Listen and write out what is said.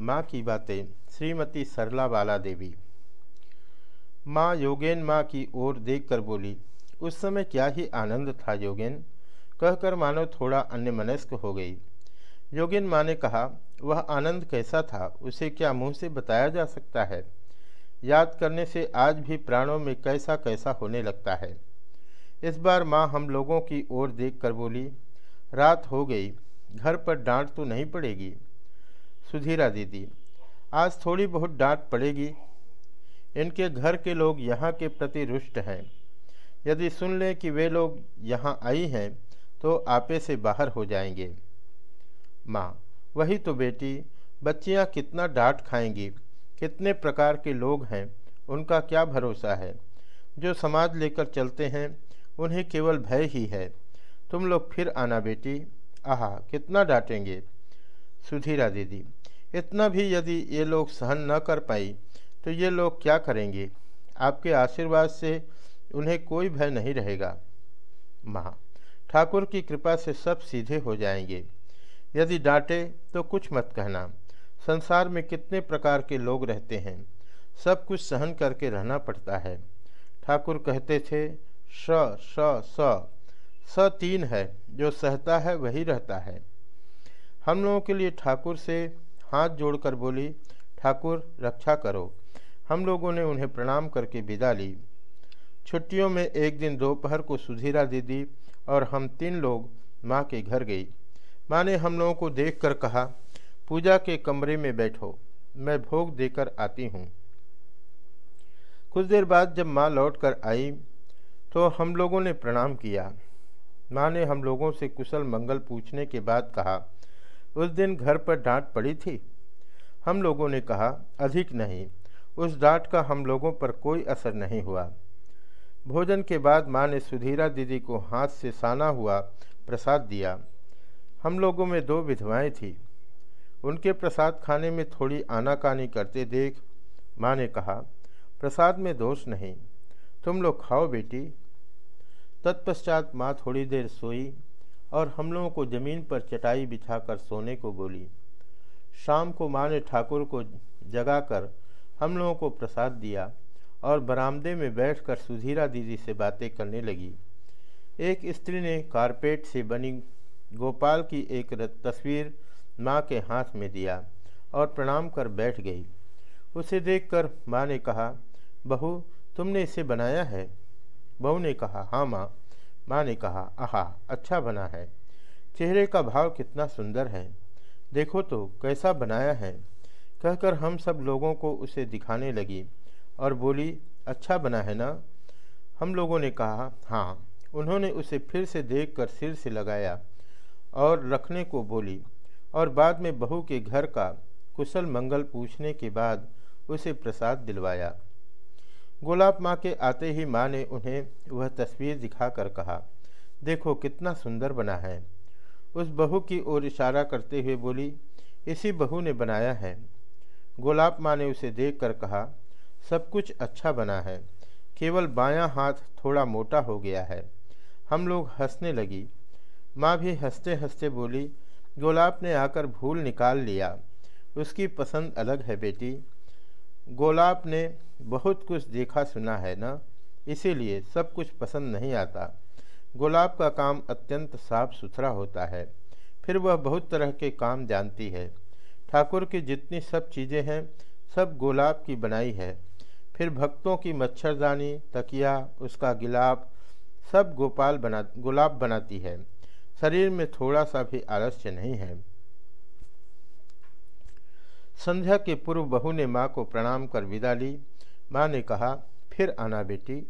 माँ की बातें, श्रीमती सरला बाला देवी माँ योगेन माँ की ओर देखकर बोली, उस समय क्या ही आनंद था योगेन? कहकर मानो थोड़ा अन्य मनस्क हो गई। योगिन माँ ने कहा, वह आनंद कैसा था, उसे क्या मुँह से बताया जा सकता है? याद करने से आज भी प्राणों में कैसा कैसा होने लगता है। इस बार माँ हम लोगों की ओर देखकर बोली, रात हो गई, घर पर डांट तो नहीं पड़ेगी। सुधीरा दीदी, आज थोड़ी बहुत डांट पड़ेगी। इनके घर के लोग यहाँ के प्रति रुष्ट हैं। यदि सुन लें कि वे लोग यहाँ आई हैं तो आपे से बाहर हो जाएँगे। माँ, वही तो बेटी, बच्चियाँ कितना डांट खाएँगी, कितने प्रकार के लोग हैं, उनका क्या भरोसा है? जो समाज लेकर चलते हैं, उन्हें केवल भय ही है। तुम लोग फिर आना बेटी। आहा, कितना डांटेंगे। सुधीरा दीदी इतना भी यदि ये लोग सहन न कर पाई तो ये लोग क्या करेंगे? आपके आशीर्वाद से उन्हें कोई भय नहीं रहेगा। माँ, ठाकुर की कृपा से सब सीधे हो जाएँगे। यदि डांटे तो कुछ मत कहना। संसार में कितने प्रकार के लोग रहते हैं, सब कुछ सहन करके रहना पड़ता है। ठाकुर कहते थे स स स स तीन है, जो सहता है वही रहता है। हम लोगों के लिए ठाकुर से हाथ जोड़कर बोली, ठाकुर, रक्षा करो। हम लोगों ने उन्हें प्रणाम करके विदा ली। छुट्टियों में एक दिन दोपहर को सुधीरा दीदी और हम तीन लोग माँ के घर गई। माँ ने हम लोगों को देखकर कहा, पूजा के कमरे में बैठो, मैं भोग देकर आती हूँ। कुछ देर बाद जब माँ लौटकर आई तो हम लोगों ने प्रणाम किया। माँ ने हम लोगों से कुशल मंगल पूछने के बाद कहा उस दिन घर पर डांट पड़ी थी। हम लोगों ने कहा, अधिक नहीं, उस डांट का हम लोगों पर कोई असर नहीं हुआ। भोजन के बाद माँ ने सुधीरा दीदी को हाथ से साना हुआ प्रसाद दिया। हम लोगों में दो विधवाएँ थीं। उनके प्रसाद खाने में थोड़ी आनाकानी करते देख माँ ने कहा, प्रसाद में दोष नहीं। तुम लोग खाओ बेटी। तत्पश्चात माँ थोड़ी देर सोई। और हम लोगों को ज़मीन पर चटाई बिछाकर सोने को बोली शाम को माँ ने ठाकुर को जगाकर हम लोगों को प्रसाद दिया और बरामदे में बैठकर सुधीरा दीदी से बातें करने लगी। एक स्त्री ने कारपेट से बनी गोपाल की एक तस्वीर माँ के हाथ में दिया और प्रणाम कर बैठ गई। उसे देखकर माँ ने कहा, बहू, तुमने इसे बनाया है? बहू ने कहा हाँ माँ। माँ ने कहा, आहा अच्छा बना है। चेहरे का भाव कितना सुंदर है। देखो तो कैसा बनाया है। कहकर हम सब लोगों को उसे दिखाने लगी और बोली अच्छा बना है ना? हम लोगों ने कहा हाँ। उन्होंने उसे फिर से देखकर सिर से लगाया और रखने को बोली और बाद में बहू के घर का कुशल मंगल पूछने के बाद उसे प्रसाद दिलवाया। गुलाब माँ के आते ही माँ ने उन्हें वह तस्वीर दिखाकर कहा, देखो कितना सुंदर बना है। उस बहू की ओर इशारा करते हुए बोली, इसी बहू ने बनाया है। गुलाब माँ ने उसे देखकर कहा, सब कुछ अच्छा बना है। केवल बायां हाथ थोड़ा मोटा हो गया है। हम लोग हंसने लगी। माँ भी हँसते हँसते बोली, गोलाब ने आकर भूल निकाल लिया। उसकी पसंद अलग है बेटी। गोलाब ने बहुत कुछ देखा सुना है ना? इसीलिए सब कुछ पसंद नहीं आता। गुलाब का काम अत्यंत साफ़ सुथरा होता है। फिर वह बहुत तरह के काम जानती है। ठाकुर की जितनी सब चीज़ें हैं, सब गुलाब की बनाई है। फिर भक्तों की मच्छरदानी, तकिया, उसका गिलाब, सब गोपाल बना, गुलाब बनाती है। शरीर में थोड़ा सा भी आलस्य नहीं है। संध्या के पूर्व बहू ने माँ को प्रणाम कर विदा ली। माँ ने कहा फिर आना बेटी।